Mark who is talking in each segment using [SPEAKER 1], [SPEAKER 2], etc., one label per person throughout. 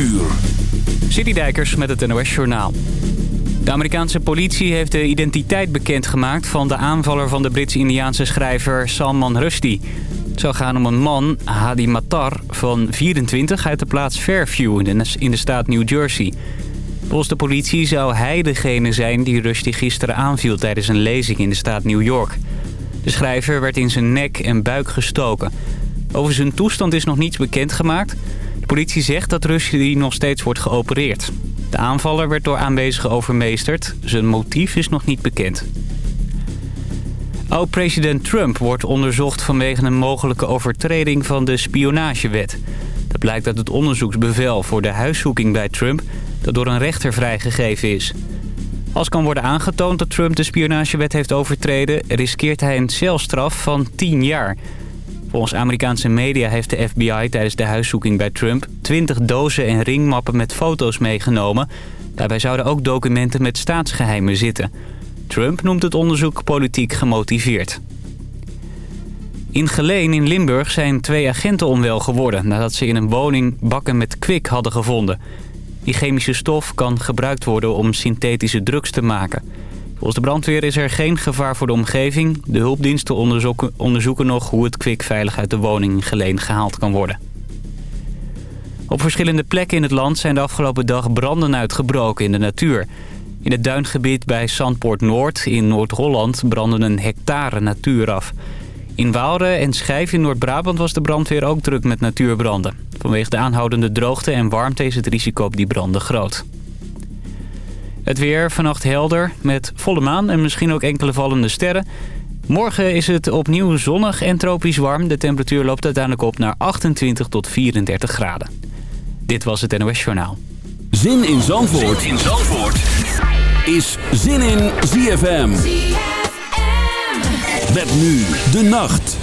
[SPEAKER 1] uur.
[SPEAKER 2] Citydijkers met het NOS Journaal. De Amerikaanse politie heeft de identiteit bekendgemaakt... van de aanvaller van de Brits-Indiaanse schrijver Salman Rushdie. Het zou gaan om een man, Hadi Matar, van 24... uit de plaats Fairview in de, staat New Jersey. Volgens de politie zou hij degene zijn die Rushdie gisteren aanviel... tijdens een lezing in de staat New York. De schrijver werd in zijn nek en buik gestoken. Over zijn toestand is nog niets bekendgemaakt... Politie zegt dat Rushdie nog steeds wordt geopereerd. De aanvaller werd door aanwezigen overmeesterd. Zijn motief is nog niet bekend. Oud-president Trump wordt onderzocht vanwege een mogelijke overtreding van de spionagewet. Dat blijkt uit het onderzoeksbevel voor de huiszoeking bij Trump... dat door een rechter vrijgegeven is. Als kan worden aangetoond dat Trump de spionagewet heeft overtreden... riskeert hij een celstraf van 10 jaar... Volgens Amerikaanse media heeft de FBI tijdens de huiszoeking bij Trump... 20 dozen en ringmappen met foto's meegenomen. Daarbij zouden ook documenten met staatsgeheimen zitten. Trump noemt het onderzoek politiek gemotiveerd. In Geleen in Limburg zijn twee agenten onwel geworden... nadat ze in een woning bakken met kwik hadden gevonden. Die chemische stof kan gebruikt worden om synthetische drugs te maken... Volgens de brandweer is er geen gevaar voor de omgeving. De hulpdiensten onderzoeken, nog hoe het kwik veilig uit de woning geleen gehaald kan worden. Op verschillende plekken in het land zijn de afgelopen dag branden uitgebroken in de natuur. In het duingebied bij Zandpoort Noord in Noord-Holland brandde een hectare natuur af. In Waalre en Schijf in Noord-Brabant was de brandweer ook druk met natuurbranden. Vanwege de aanhoudende droogte en warmte is het risico op die branden groot. Het weer vannacht helder met volle maan en misschien ook enkele vallende sterren. Morgen is het opnieuw zonnig en tropisch warm. De temperatuur loopt uiteindelijk op naar 28 tot 34 graden. Dit was het NOS Journaal.
[SPEAKER 1] Zin in Zandvoort, zin in Zandvoort. is Zin in ZFM. ZFM. Met nu de nacht.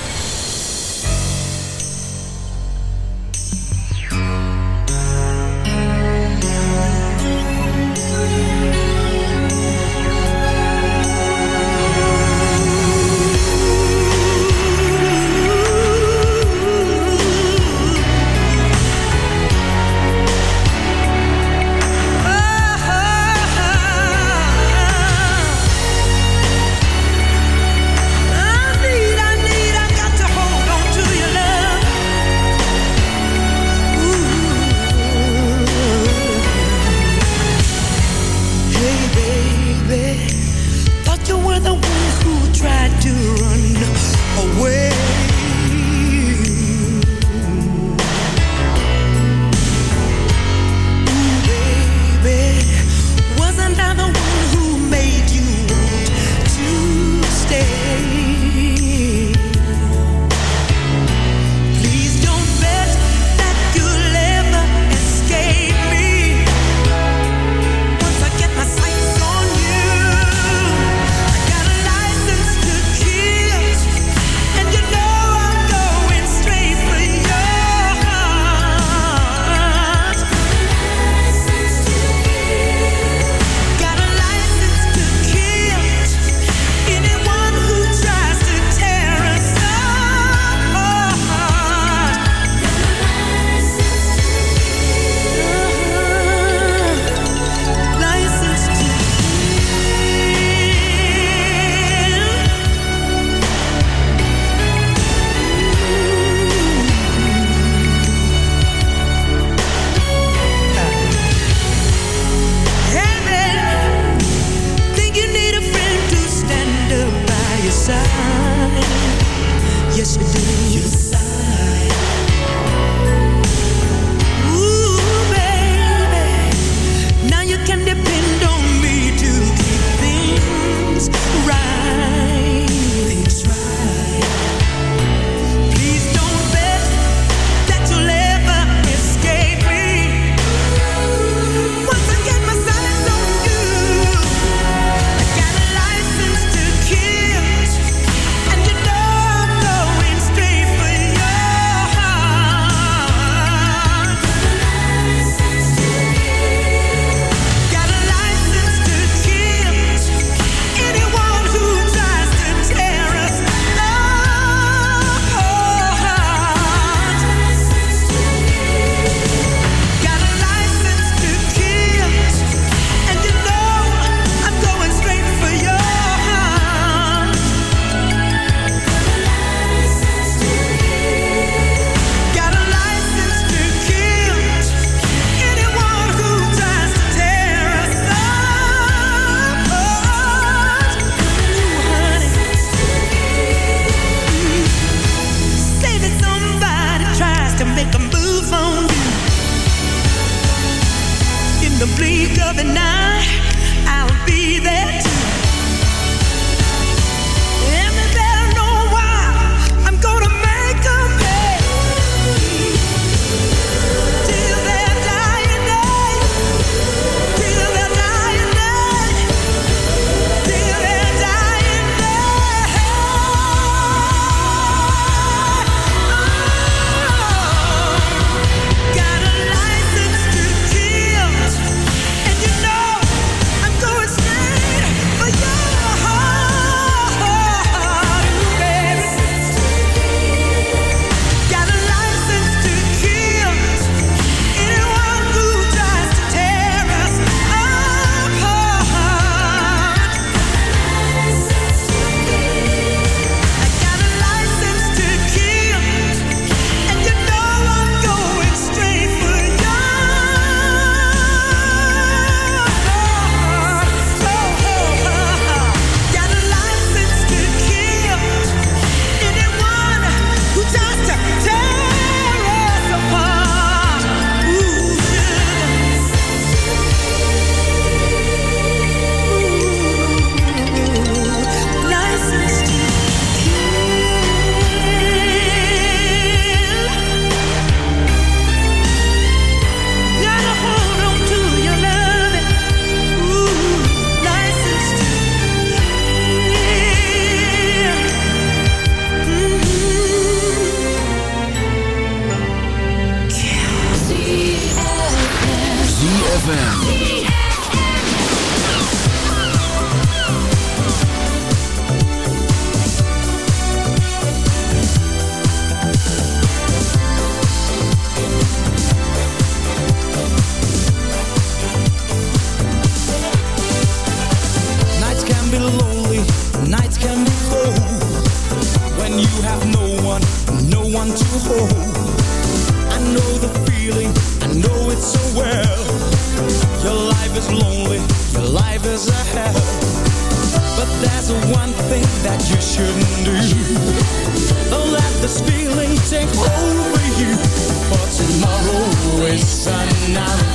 [SPEAKER 3] now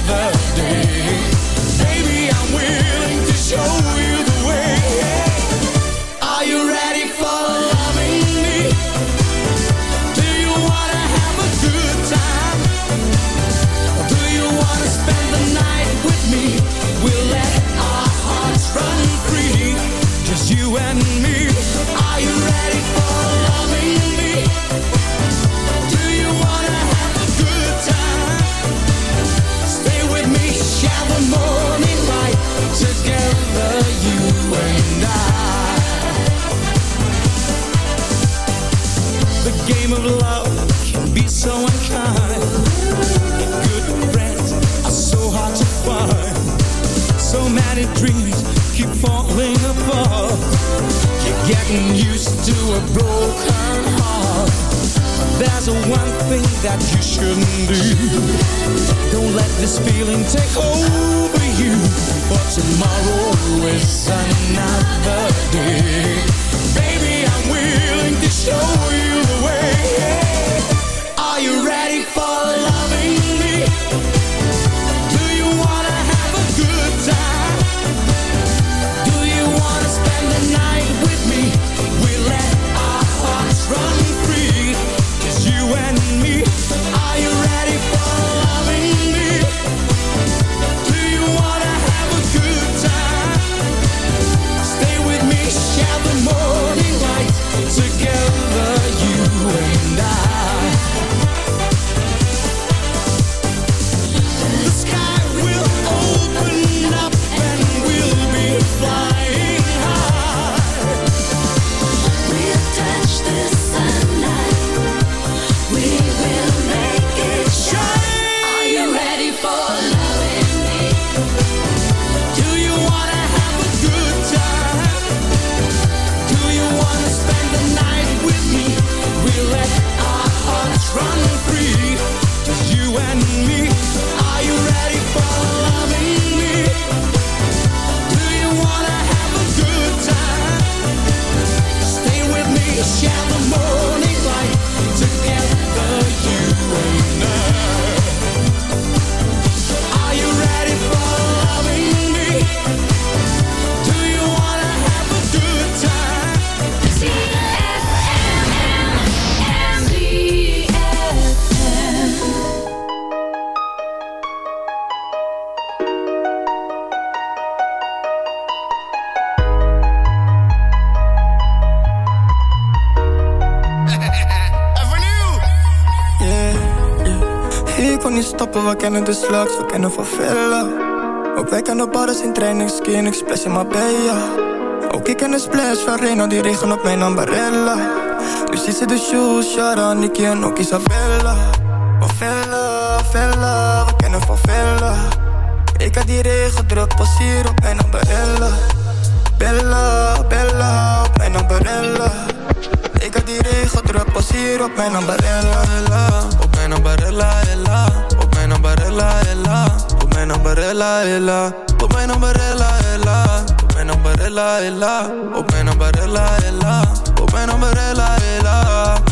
[SPEAKER 3] kennen de slags, we kennen van villa. Ook wij kennen badders in training, skiing, ik splash in Marbella. Ook ik ken de splash van Reno, die regen op mijn ambarella. Nu ziet ze de shoes, Shara, Nicky en ook Isabella. Van villa, villa, we kennen van villa. Ik had die regen druk, pas hier op mijn ambarella. Bella, Bella, op mijn ambarella. Ik had die regen druk, pas hier op mijn ambarella.
[SPEAKER 4] Op mijn ambarella, ella. Mijn ambarella, ella. Op mijn ambarella, ella. Op mijn ambarella, ella. Op mijn ambarella, ella. Op mijn ambarella, ella. Op mijn ambarella, ella.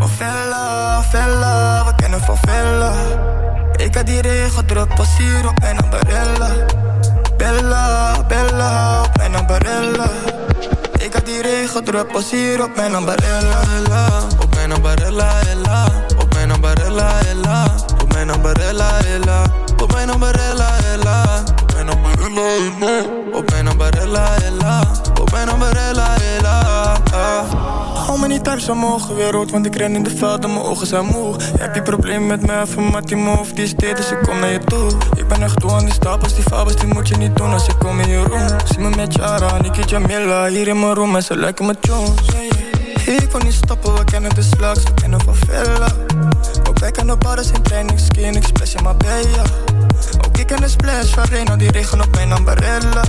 [SPEAKER 3] Favela, Vella, we kennen van Vella. Ik had die regen druk, pas hier op mijn ambarella. Bella, Bella, op mijn ambarella. Ik had die regen druk, pas hier op mijn ambarella.
[SPEAKER 4] Op mijn ambarella, ella. Op mijn ambarella, ella. Op mijn ambarella, ella. Op mijn ambarella, ella. Op mijn ambarella, ella. Op mijn ambarella, ella. Op mijn ambarella, ella.
[SPEAKER 3] Hou me niet thuis mogen weer rood, want ik ren in de veld en mijn ogen zijn moe. Heb je probleem met mij, even met die move, die is dit, dus naar je toe. Ik ben echt toe aan die stapels, die fabels, die moet je niet doen als ik kom in je room. Zie me met Jara, Niki Jamila, hier in mijn room en ze lijken me Jones. Ik kon niet stoppen, we kennen de slags, we kennen van Villa. Ook wij kennen badders in training, skin, ik splash in Marbella. Ik ken de splash van Reno, die regen op mijn ambarella.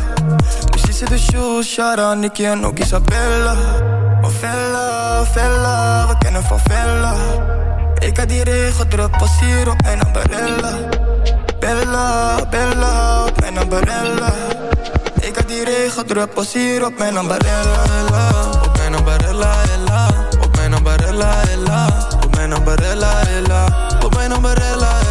[SPEAKER 3] Dus die zit de shoes, Shara, Nicky en ook Isabella. Oh Vella, we kennen van Vella. Ik had die regen druk, hier op mijn ambarella. Bella, Bella, op mijn ambarella. Ik had die regen druk, pas hier op mijn ambarella.
[SPEAKER 4] Op mijn ambarella, ella. Op mijn ambarella, ella. Op mijn ambarella, ella. Op mijn ambarella, ella.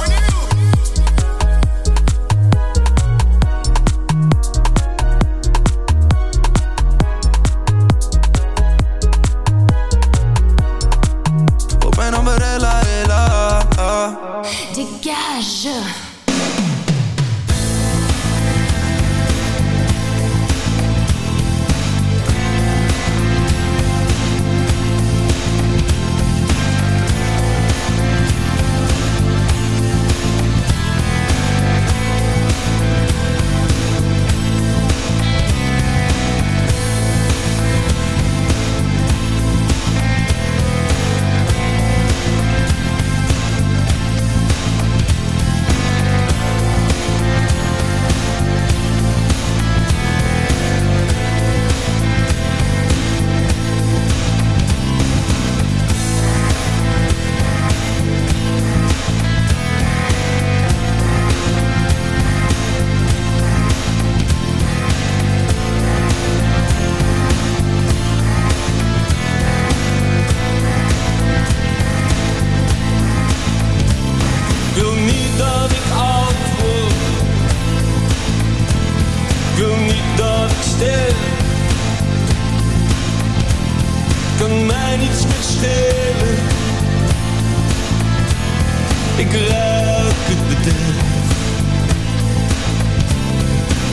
[SPEAKER 4] Ik ruik het bedrijf.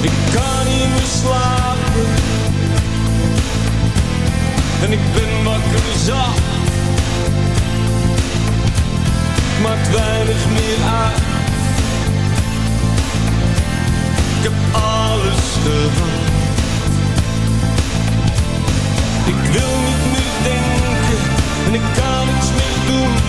[SPEAKER 4] Ik kan niet meer slapen.
[SPEAKER 5] En ik ben wakker zacht. Maakt weinig meer uit. Ik heb alles gehad. Ik wil niet meer denken. En ik kan niets meer doen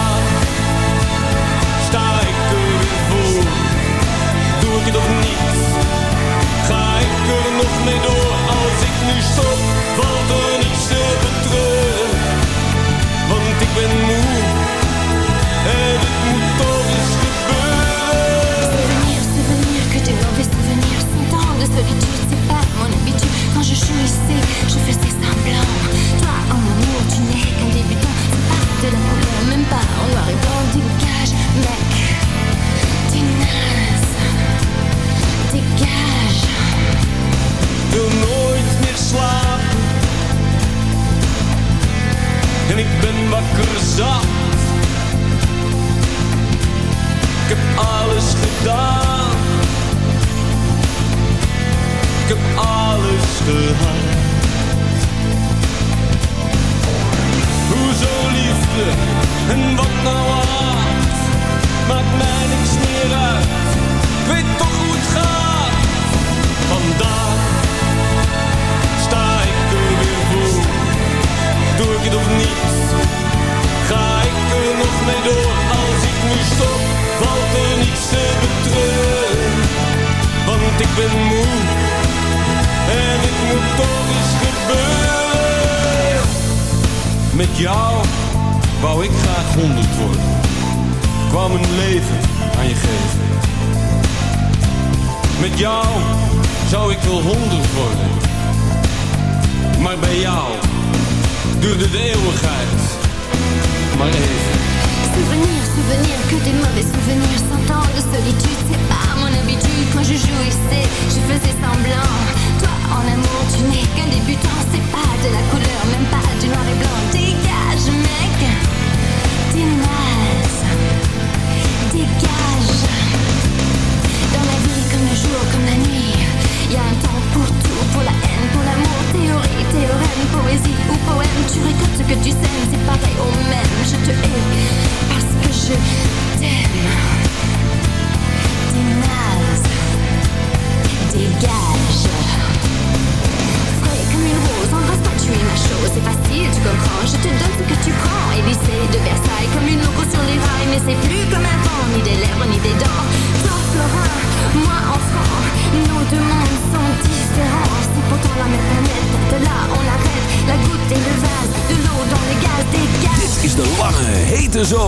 [SPEAKER 5] ik je niet? Ga ik er nog mee door als ik nu stop? Valt er niets te want ik ben moe en het moet toch eens gebeuren.
[SPEAKER 6] Souvenir, souvenir, que tu mauvais souvenirs sont tant de solitude, c'est pas mon habitude. Quand je suis ici, je
[SPEAKER 1] fais cesser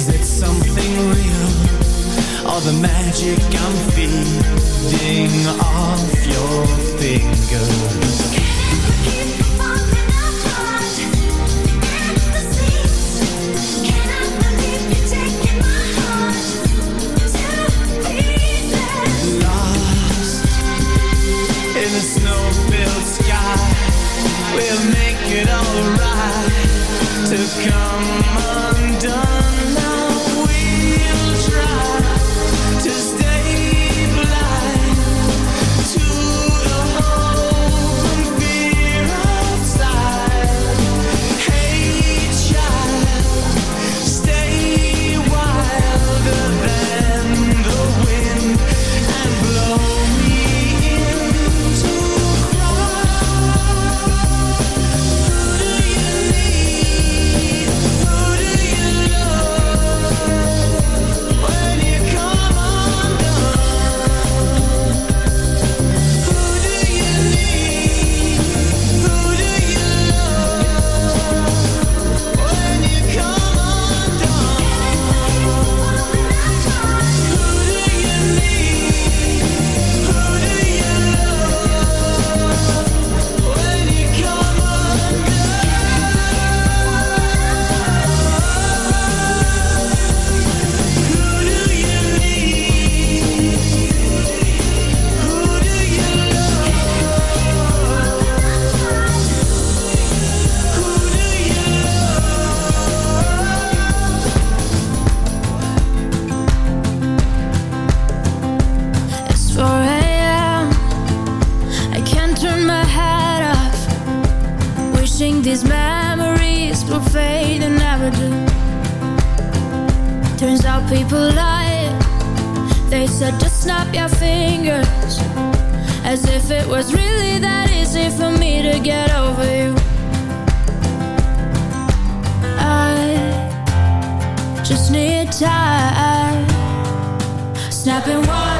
[SPEAKER 7] Is it something real? Or the magic I'm feeding off your fingers? turn my head off. Wishing these memories will fade and never do. Turns out people lie. They said just snap your fingers. As if it was really that easy for me to get over
[SPEAKER 1] you. I just need time.
[SPEAKER 8] Snapping one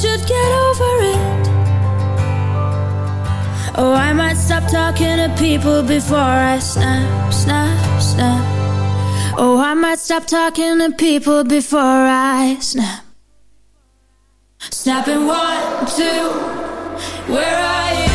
[SPEAKER 8] should get over it. Oh, I might stop talking to people before I snap, snap, snap. Oh, I might stop talking to people before I snap. Snapping one, two Where are you?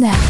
[SPEAKER 9] now.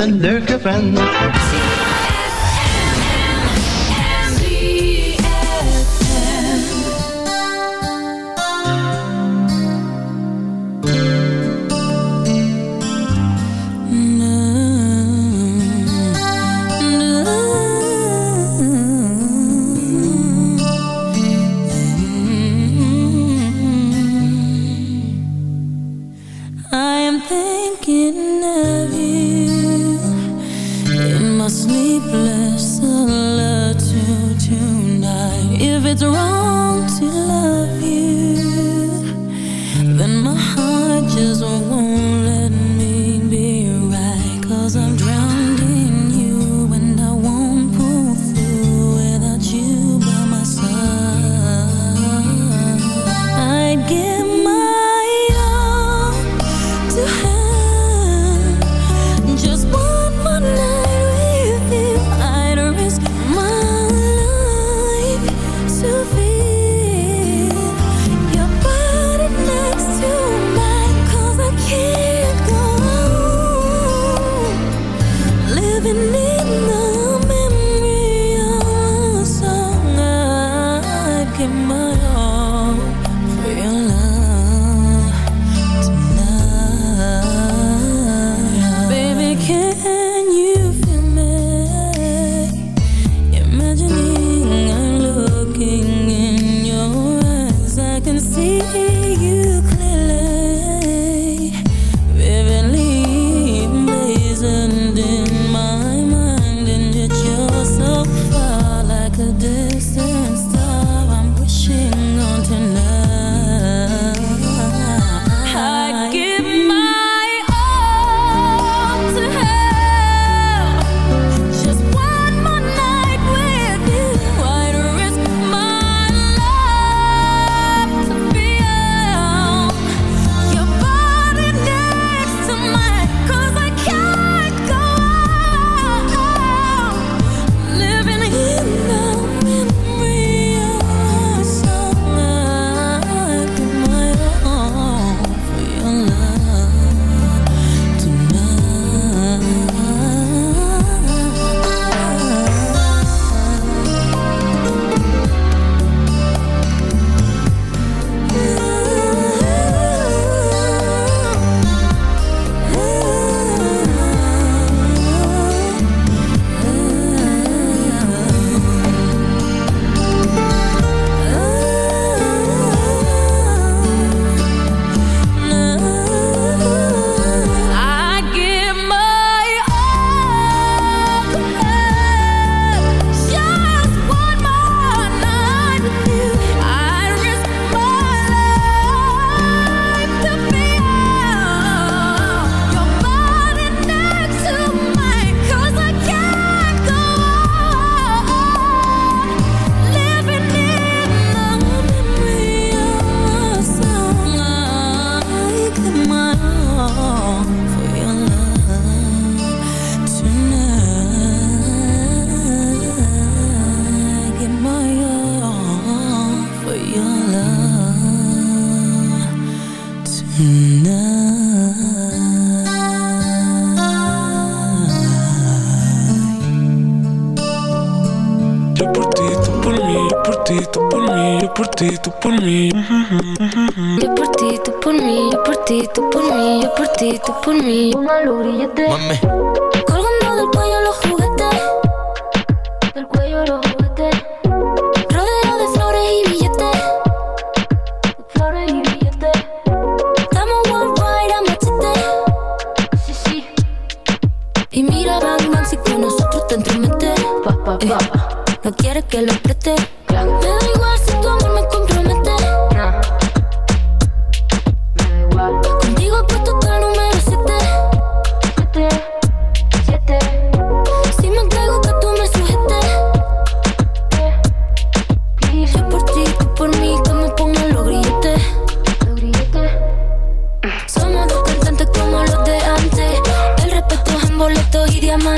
[SPEAKER 9] Een leuke vent.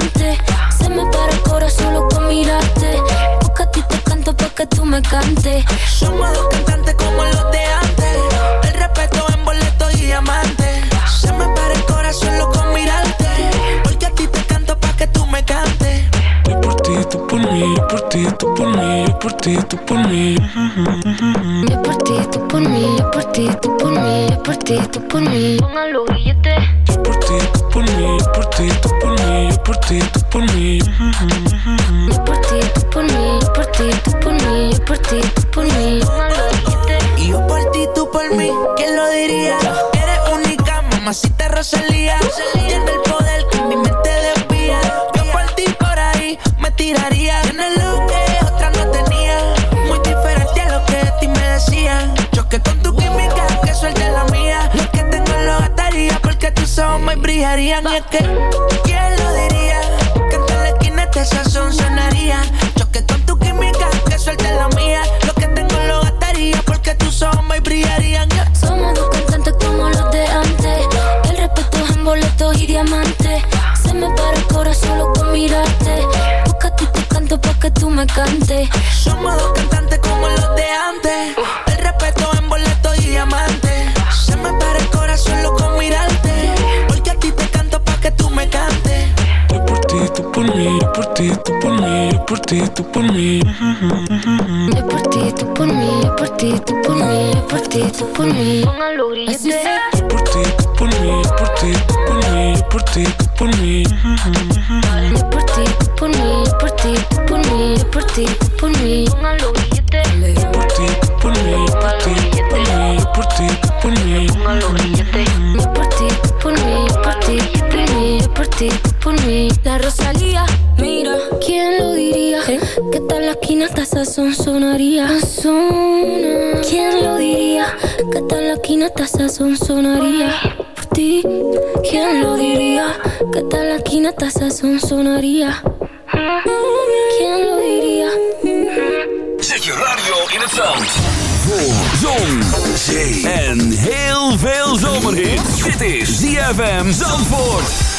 [SPEAKER 1] Se me para el corazón solo con mirarte. Porque a ti te canto pa' que tú me cantes.
[SPEAKER 10] Somos dos cantantes como los de antes. El respeto en boletos y diamantes. Se me para el corazón loco con mirarte. Porque a ti te canto pa' que tú me cantes.
[SPEAKER 11] Yo por ti, tú por mí, yo por ti, tú por mí, yo por ti, tú por mí.
[SPEAKER 1] Yo por ti, tú por mí, yo por ti, tú por mí, yo por ti, tú por mí. Pongan los billetes.
[SPEAKER 11] Yo por ti, tú por mí, yo por ti, tú por mí, yo por ti, tú por mí.
[SPEAKER 1] Yo por ti, tú por mí, yo por ti, tú por mí, yo por ti, tú por mí.
[SPEAKER 10] Y yo por ti, tú por mí, ¿quién lo diría? Eres única, mamacita Rosalía. Tiene el poder que mi mente desvía. Yo por ti por ahí me tiraría. Tienes lo que otra no tenía. Muy diferente a lo que de ti me decían. Choque con tu química, que suelte la mía. Lo que tengo lo gastaría porque tus ojos me brillarían. Y es que, este sazón sonaría. Choque con tu química, que suelte la mía. Lo que tengo lo gastaría porque tus ojos me brillarían.
[SPEAKER 1] Somos dos cantantes como los de antes. El respeto es en boletos y diamantes. Se me para el corazón solo con mirarte. Porque a ti te canto pa' que tú me cantes.
[SPEAKER 10] Somos dos cantantes como
[SPEAKER 11] mí, yo por ti, tú por mí. Yo por ti, tú por mí,
[SPEAKER 1] yo por ti, tú por mí, yo por ti, tú por mí. Grilletes.
[SPEAKER 11] Yo por ti, tú por mí, yo por ti, tú por mí, yo por ti, tú por mí.
[SPEAKER 1] Yo por ti, tú por mí, yo por ti, tú por mí, yo por ti, tú por mí. Pongan los billetes.
[SPEAKER 11] Yo por ti, tú por mí, yo por ti,
[SPEAKER 1] tal la esquina hasta sazón sonaría. Sazona. ¿Quién lo diría? Que tal la esquina hasta sazón sonaría. Por ti, ¿quién lo diría? Que tal la esquina hasta sazón sonaría. ¿Quién lo diría?
[SPEAKER 12] Zet je radio in het zand. Voor zon, zee en heel veel zomerhit. Dit is ZFM Zandvoort.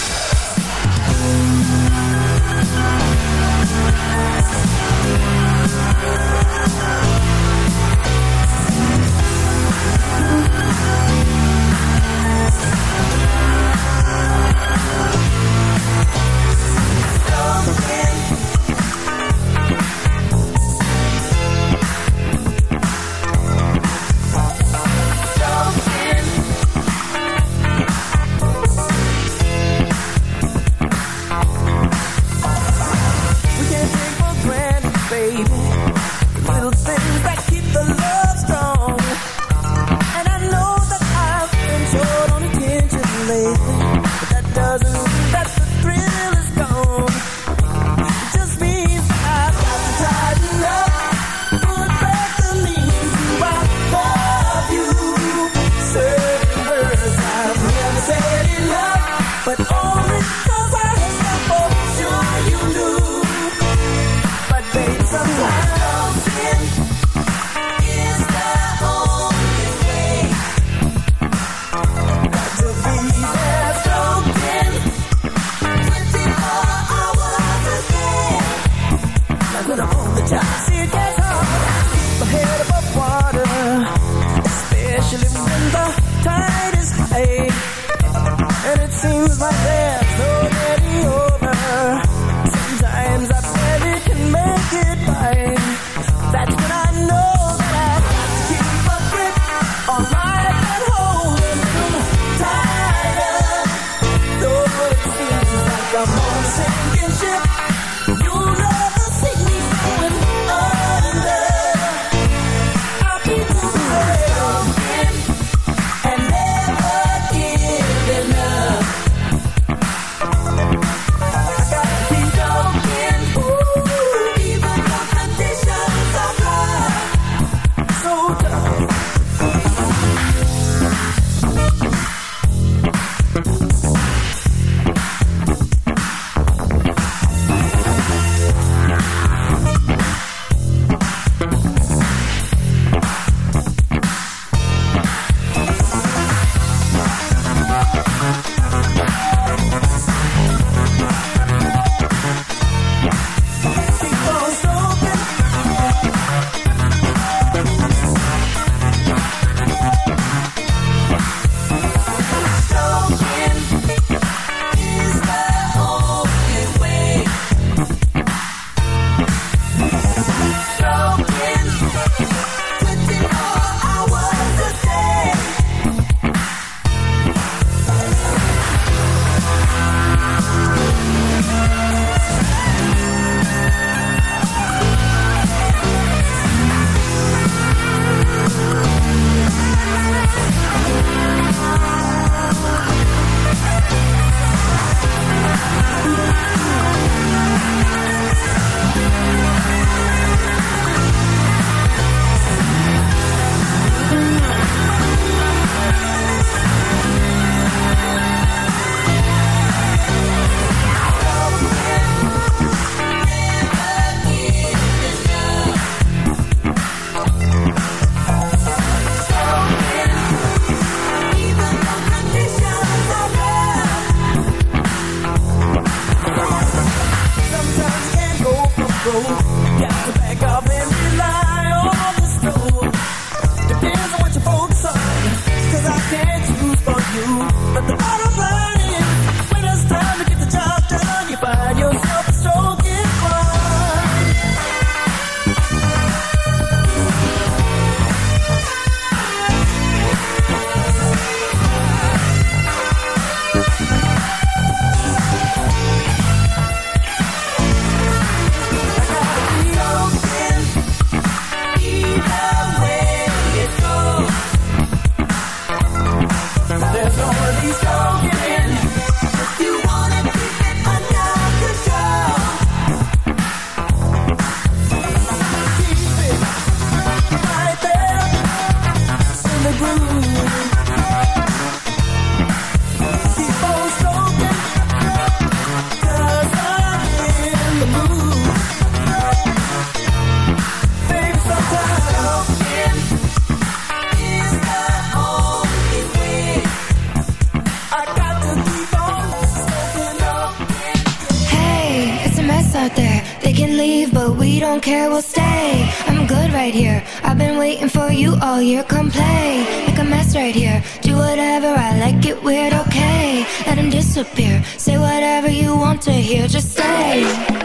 [SPEAKER 13] out there, they can leave, but we don't care, we'll stay. I'm good right here, I've been waiting for you all year. Come play, make a mess right here, do whatever. I like, it weird, okay. Let him disappear, say whatever you want to hear, just stay.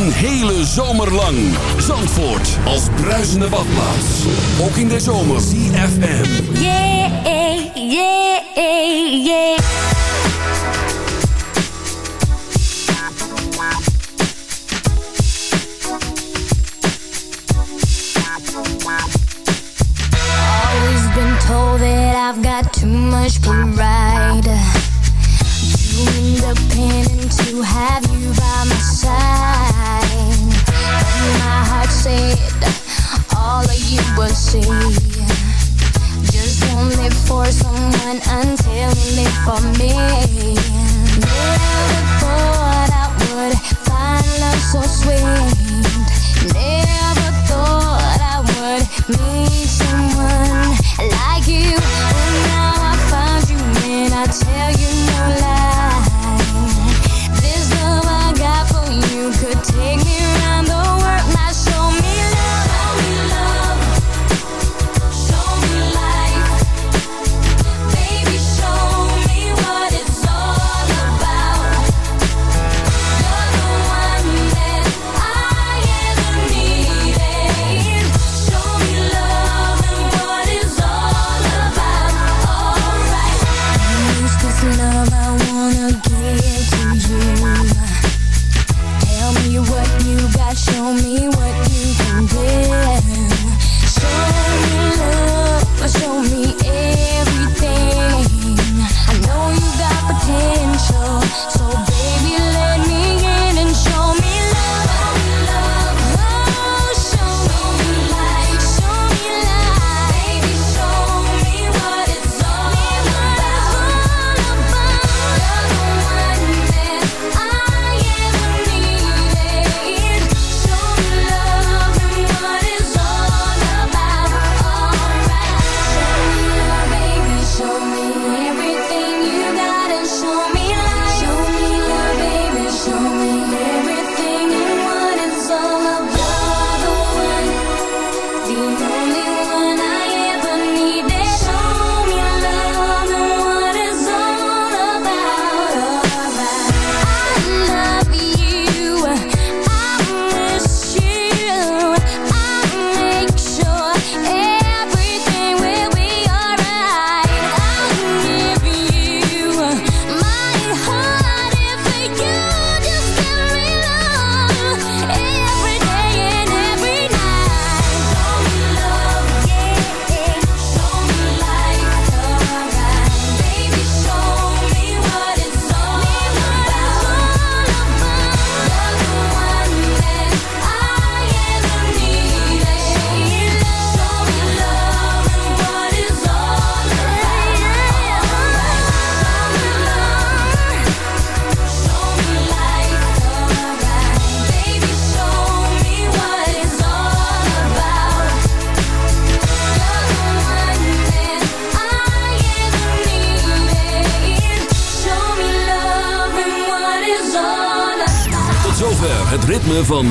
[SPEAKER 12] Een hele zomer lang. Zandvoort als bruisende badplaats. Ook in de zomer. CFM.
[SPEAKER 1] Yeah, yeah, yeah. until you leave for me.
[SPEAKER 12] Never